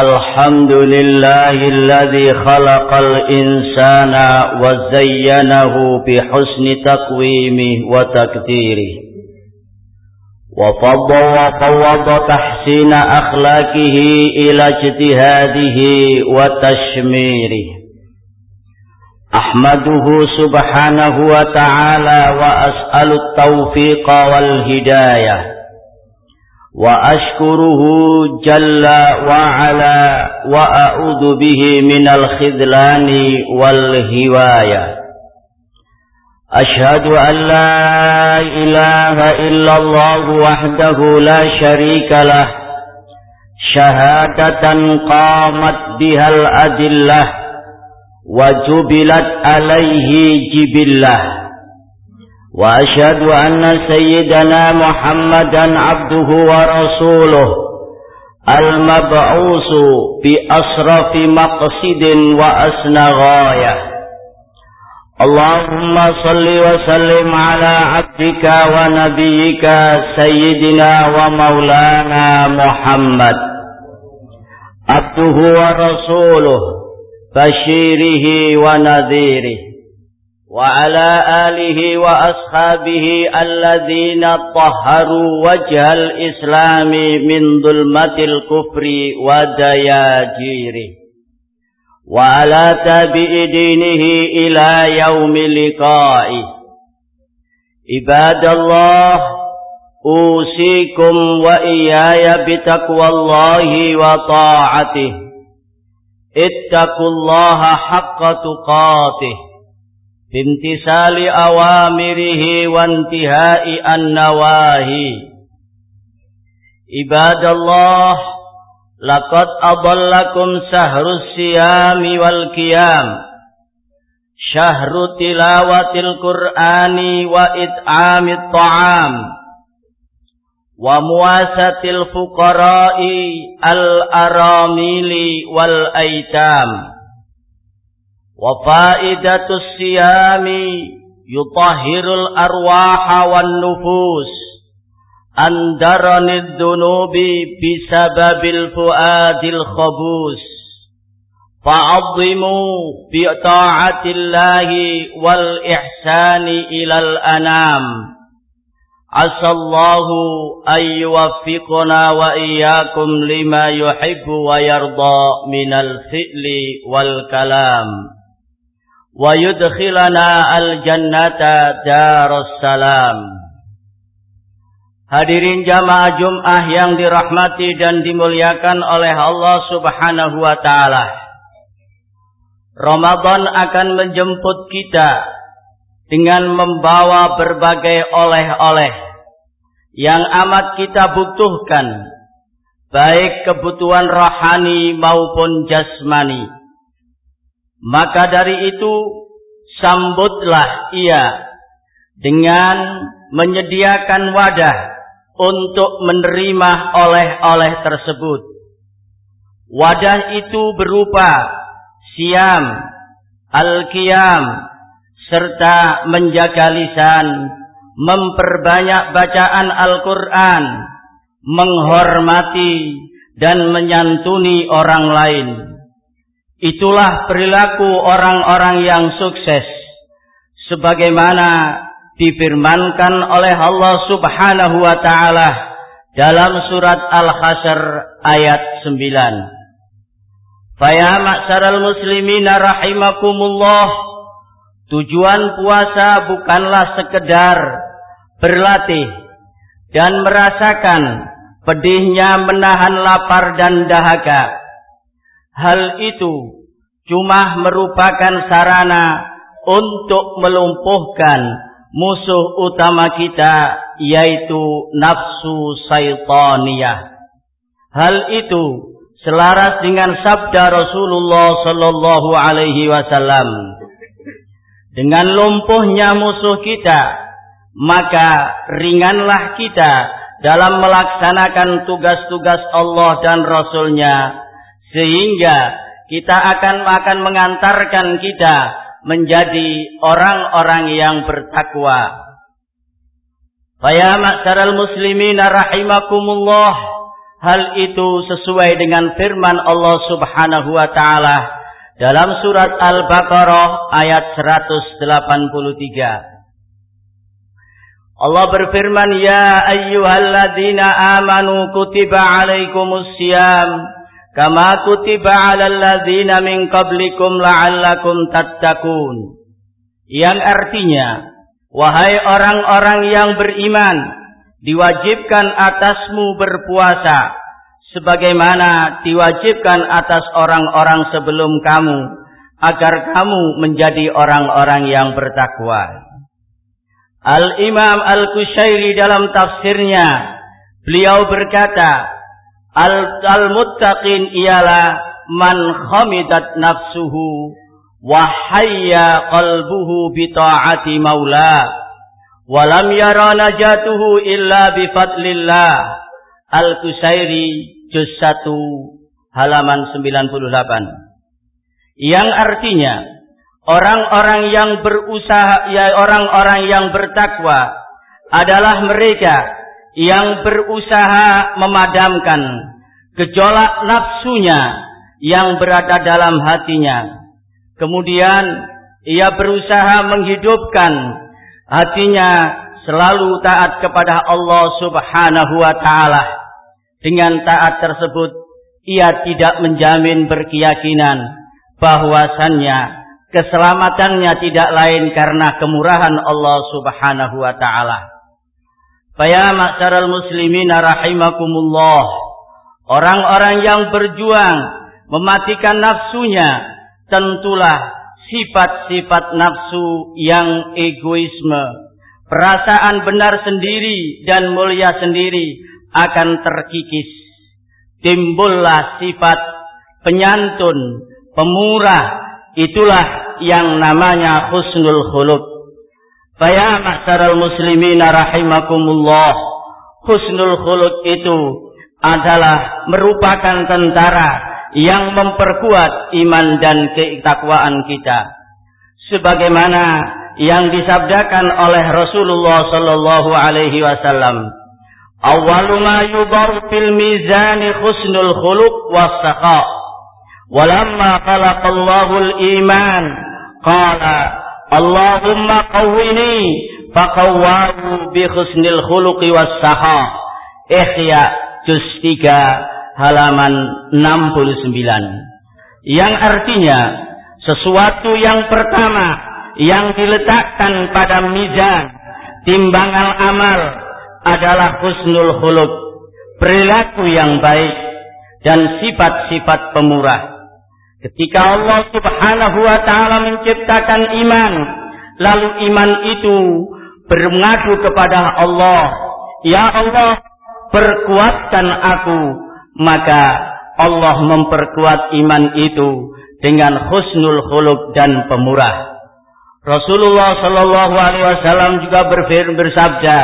الحمد لله الذي خلق الإنسان وزينه بحسن تقويمه وتكثيره وفضل وفوض تحسين أخلاقه إلى اجتهاده وتشميره. أحمده سبحانه وتعالى وأسأل التوفيق والهداية. وأشكره جل وعلا وأعوذ به من الخذلان والهواية. أشهد أن لا إله إلا الله وحده لا شريك له. شهادة قامت بها الأدلة وجبلت عليه جبلة. وأشهد أن سيدنا محمدا عبده ورسوله المبعوث بأشرف مقصد وأسنى غاية. اللهم صل وسلم على عبدك ونبيك سيدنا ومولانا محمد. عبده ورسوله بشيره ونذيره. وعلى آله وأصحابه الذين طهروا وجه الإسلام من ظلمة الكفر ودياجيره. وعلى تابع دينه إلى يوم لقائه. عباد الله أوصيكم وإياي بتقوى الله وطاعته. اتقوا الله حق تقاته. bintisali awamirihi wantihai an-nawahi. Ibadallah laqad adallakum sahrus siyami wal qiyam. Syahru tilawatil qur'ani wa it'amit ta'am. Wa muwasatil fuqara'i al aramili wal aitam. وفائدة الصيام يطهر الأرواح والنفوس. درن الذنوب بسبب الفؤاد الخبوس فعظموا بطاعة الله والإحسان إلى الأنام. عسى الله أن يوفقنا وإياكم لما يحب ويرضى من الفئل والكلام. Wa yudkhilana al-jannata darussalam. Hadirin jamaah Jum'ah yang dirahmati dan dimuliakan oleh Allah Subhanahu wa taala. Ramadan akan menjemput kita dengan membawa berbagai oleh-oleh yang amat kita butuhkan, baik kebutuhan rohani maupun jasmani. Maka dari itu sambutlah ia dengan menyediakan wadah untuk menerima oleh-oleh tersebut. Wadah itu berupa siam, al-qiyam, serta menjaga lisan, memperbanyak bacaan Al-Quran, menghormati dan menyantuni orang lain Itulah perilaku orang-orang yang sukses. Sebagaimana difirmankan oleh Allah subhanahu wa ta'ala dalam surat Al-Hasr ayat 9. Faya maksaral muslimina rahimakumullah. Tujuan puasa bukanlah sekedar berlatih dan merasakan pedihnya menahan lapar dan dahaga Hal itu cuma merupakan sarana untuk melumpuhkan musuh utama kita yaitu nafsu syaitaniyah. Hal itu selaras dengan sabda Rasulullah sallallahu alaihi wasallam. Dengan lumpuhnya musuh kita, maka ringanlah kita dalam melaksanakan tugas-tugas Allah dan Rasulnya sehingga kita akan akan mengantarkan kita menjadi orang-orang yang bertakwa. Faya ma'saral muslimin rahimakumullah. hal itu sesuai dengan firman Allah Subhanahu wa taala dalam surat Al-Baqarah ayat 183. Allah berfirman, "Ya ayyuhalladzina amanu kutiba alaikumus kama kutiba 'alal ladzina min qablikum la'allakum tattaqun." Yang artinya, wahai orang-orang yang beriman, diwajibkan atasmu berpuasa sebagaimana diwajibkan atas orang-orang sebelum kamu agar kamu menjadi orang-orang yang bertakwa. Al-Imam Al-Kushairi dalam tafsirnya beliau berkata Al-Muttaqin ialah man khamidat nafsuhu wa hayya qalbuhu bi ta'ati maulah Walam yara najatuhu illa bifadlillah. Al-Kusairi juz 1 halaman 98. Yang artinya orang-orang yang berusaha ya orang-orang yang bertakwa adalah mereka yang berusaha memadamkan gejolak nafsunya yang berada dalam hatinya. Kemudian ia berusaha menghidupkan hatinya selalu taat kepada Allah Subhanahu wa taala. Dengan taat tersebut ia tidak menjamin berkeyakinan bahwasannya keselamatannya tidak lain karena kemurahan Allah Subhanahu wa taala. Faya ma'syaral muslimin rahimakumullah. Orang-orang yang berjuang mematikan nafsunya tentulah sifat-sifat nafsu yang egoisme, perasaan benar sendiri dan mulia sendiri akan terkikis. Timbullah sifat penyantun, pemurah, itulah yang namanya husnul khuluq. Faya mahsaral muslimin rahimakumullah. Husnul khuluq itu adalah merupakan tentara yang memperkuat iman dan ketakwaan kita. Sebagaimana yang disabdakan oleh Rasulullah sallallahu alaihi wasallam. Awwalu ma fil mizan husnul khuluq was saqa. Walamma khalaqallahu al iman. Qala Allahumma qawwini faqawwahu bi husnil khuluqi was saqa ihya juz 3 halaman 69 yang artinya sesuatu yang pertama yang diletakkan pada mizan timbangan amal adalah husnul khuluq perilaku yang baik dan sifat-sifat pemurah ketika Allah Subhanahu wa taala menciptakan iman lalu iman itu bermengadu kepada Allah. Ya Allah perkuatkan aku. Maka Allah memperkuat iman itu dengan husnul khuluq dan pemurah. Rasulullah sallallahu alaihi wasallam juga berfirman bersabda,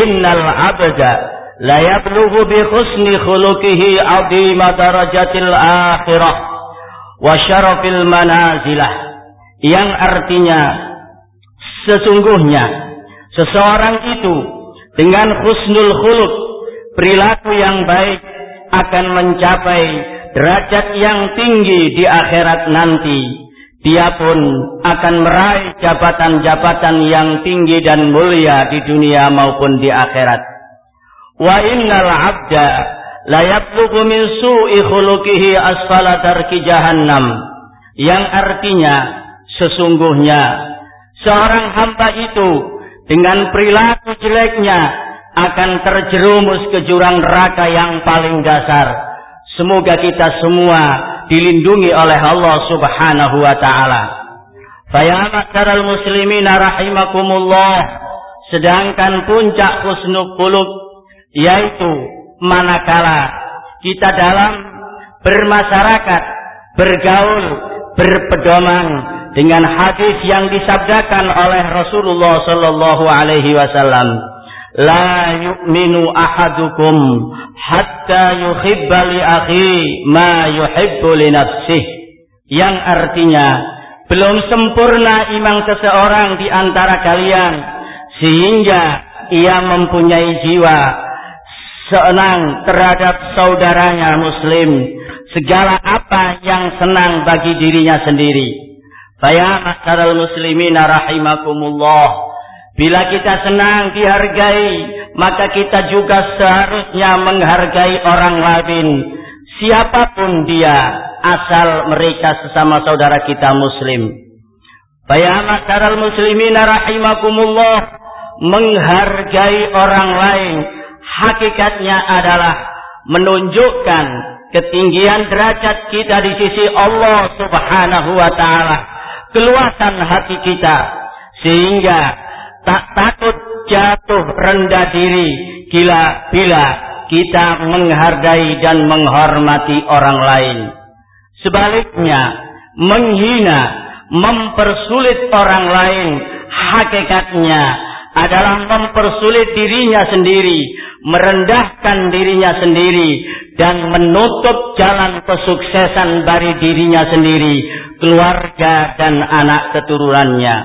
"Innal 'abda la yablughu bi husni khuluqihi 'azima darajatil akhirah wa syarafil manazilah." Yang artinya sesungguhnya seseorang itu dengan husnul khuluq, perilaku yang baik akan mencapai derajat yang tinggi di akhirat nanti. Dia pun akan meraih jabatan-jabatan yang tinggi dan mulia di dunia maupun di akhirat. Wa innal 'abda la yablughu min su'i khuluqihi asfala darki jahannam. Yang artinya sesungguhnya seorang hamba itu dengan perilaku jeleknya akan terjerumus ke jurang neraka yang paling dasar. Semoga kita semua dilindungi oleh Allah Subhanahu wa taala. Fa ma'syaral muslimin rahimakumullah. Sedangkan puncak husnul yaitu manakala kita dalam bermasyarakat, bergaul, berpedoman dengan hadis yang disabdakan oleh Rasulullah sallallahu alaihi wasallam. La yu'minu ahadukum hatta yuhibba li akhi ma yuhibbu li nafsih. Yang artinya belum sempurna iman seseorang di antara kalian sehingga ia mempunyai jiwa senang terhadap saudaranya muslim segala apa yang senang bagi dirinya sendiri. Faya masyarul muslimin rahimakumullah. Bila kita senang dihargai, maka kita juga seharusnya menghargai orang lain. Siapa pun dia, asal mereka sesama saudara kita muslim. Faya masyarul muslimin rahimakumullah. Menghargai orang lain. Hakikatnya adalah menunjukkan ketinggian derajat kita di sisi Allah subhanahu wa ta'ala. Keluasan hati kita. Sehingga tak takut jatuh rendah diri gila bila kita menghargai dan menghormati orang lain. Sebaliknya, menghina, mempersulit orang lain, hakikatnya adalah mempersulit dirinya sendiri, merendahkan dirinya sendiri, dan menutup jalan kesuksesan bagi dirinya sendiri, keluarga dan anak keturunannya.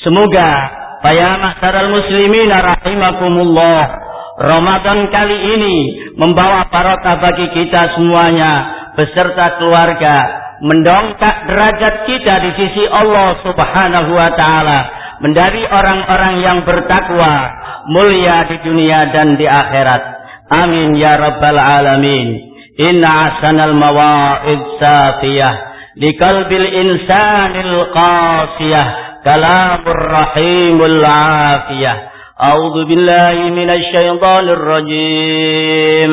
Semoga Faya ma'saral muslimin rahimakumullah. Ramadan kali ini membawa barokah bagi kita semuanya beserta keluarga mendongkak derajat kita di sisi Allah Subhanahu wa taala mendari orang-orang yang bertakwa mulia di dunia dan di akhirat. Amin ya rabbal alamin. Inna asanal mawa'id safiyah. Di kalbil insanil qasiyah. Kalamur rahimul afiyah. A'udzu billahi minasy syaithanir rajim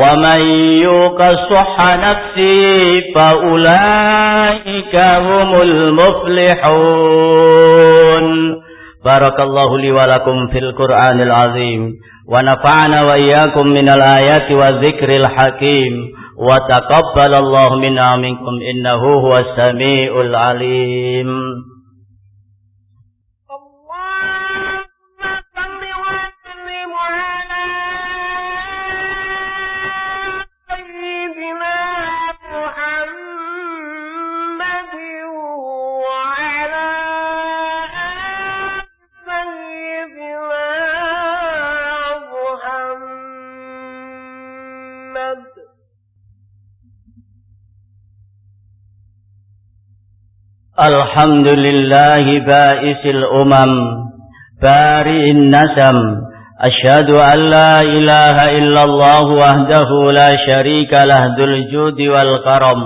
ومن يوق صح نفسه فأولئك هم المفلحون بارك الله لي ولكم في القرآن العظيم ونفعنا وإياكم من الآيات والذكر الحكيم وتقبل الله منا منكم إنه هو السميع العليم الحمد لله بائس الأمم بارئ النسم أشهد أن لا إله إلا الله وحده لا شريك له ذو الجود والكرم.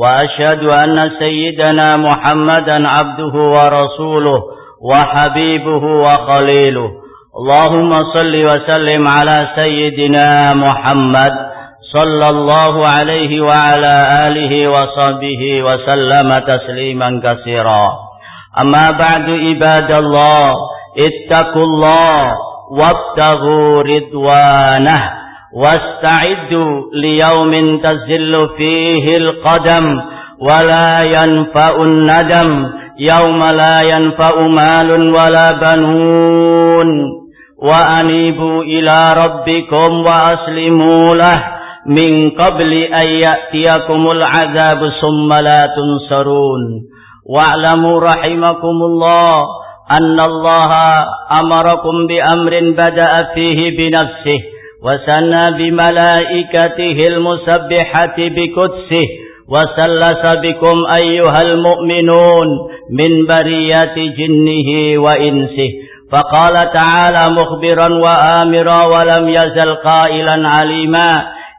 وأشهد أن سيدنا محمدا عبده ورسوله وحبيبه وخليله. اللهم صل وسلم على سيدنا محمد. صلى الله عليه وعلى آله وصحبه وسلم تسليما كثيرا. أما بعد عباد الله اتقوا الله وابتغوا رضوانه واستعدوا ليوم تزل فيه القدم ولا ينفع الندم. يوم لا ينفع مال ولا بنون. وأنيبوا إلى ربكم وأسلموا له. من قبل أن يأتيكم العذاب ثم لا تنصرون. واعلموا رحمكم الله أن الله أمركم بأمر بدأ فيه بنفسه وسنى بملائكته المسبحة بكدسه وسلس بكم أيها المؤمنون من بريات جنه وإنسه. فقال تعالى مخبرا وآمرا ولم يزل قائلا عليما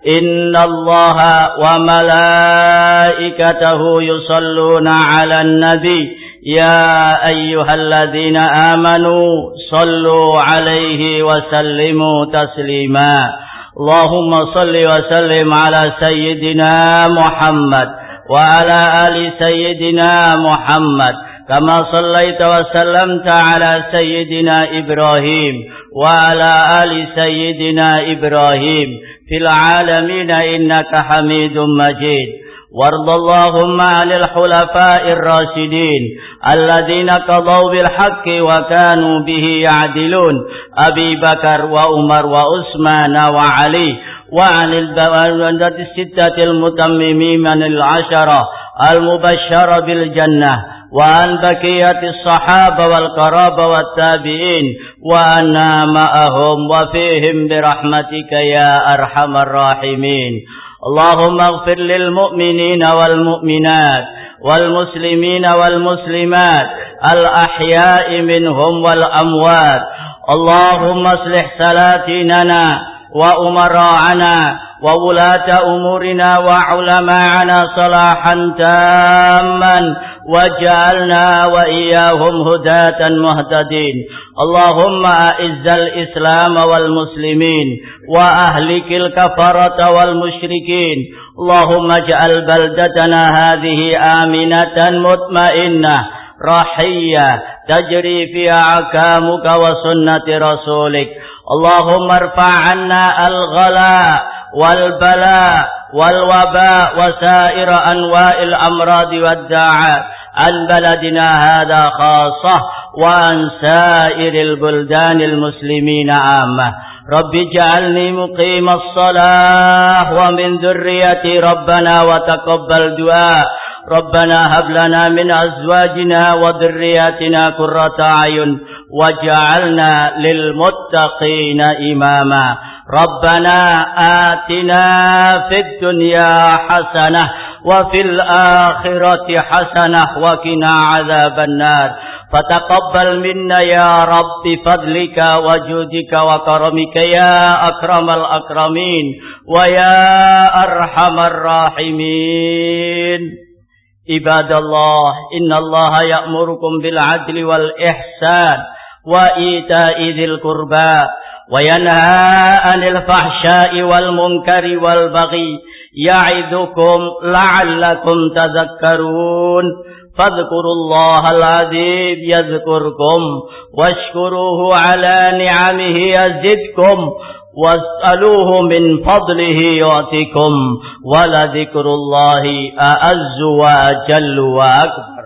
إن الله وملائكته يصلون على النبي. يا أيها الذين آمنوا صلوا عليه وسلموا تسليما. اللهم صل وسلم على سيدنا محمد وعلى آل سيدنا محمد كما صليت وسلمت على سيدنا إبراهيم وعلى آل سيدنا إبراهيم في العالمين إنك حميد مجيد. وارض اللهم عن الحلفاء الراشدين الذين قضوا بالحق وكانوا به يعدلون. أبي بكر وعمر وعثمان وعلي وعن البلدة الستة المتممين من العشرة المبشرة بالجنة. وعن بكية الصحابة والقرابة والتابعين وأنا معهم وفيهم برحمتك يا أرحم الراحمين. اللهم اغفر للمؤمنين والمؤمنات والمسلمين والمسلمات الأحياء منهم والأموات. اللهم اصلح سلاطيننا وأمراءنا وولاة أمورنا وعلماءنا صلاحا تاما وجعلنا وإياهم هداة مهتدين. اللهم أعز الإسلام والمسلمين وأهلك الكفرة والمشركين. اللهم اجعل بلدتنا هذه آمنة مطمئنة. رحية. تجري فيها عكامك وسنة رسولك. اللهم ارفع عنا الغلاء والبلاء والوباء وسائر أنواع الأمراض والداعات عن بلدنا هذا خاصة وعن سائر البلدان المسلمين عامة. رب اجعلني مقيم الصلاة ومن ذريتي ربنا وتقبل دعاء. ربنا هب لنا من أزواجنا وذرياتنا قرة أعين وجعلنا للمتقين إماما. ربنا آتنا في الدنيا حسنة وفي الآخرة حسنة وقنا عذاب النار. فتقبل منا يا رب فضلك وجودك وكرمك يا أكرم الأكرمين ويا أرحم الراحمين. عباد الله إن الله يأمركم بالعدل والإحسان وإيتاء ذي القربى وينهى عن الفحشاء والمنكر والبغي يعظكم لعلكم تذكرون. فاذكروا الله العظيم يذكركم واشكروه على نعمه يزدكم واسألوه من فضله يعطيكم. ولذكر الله أعز وأجل وأكبر.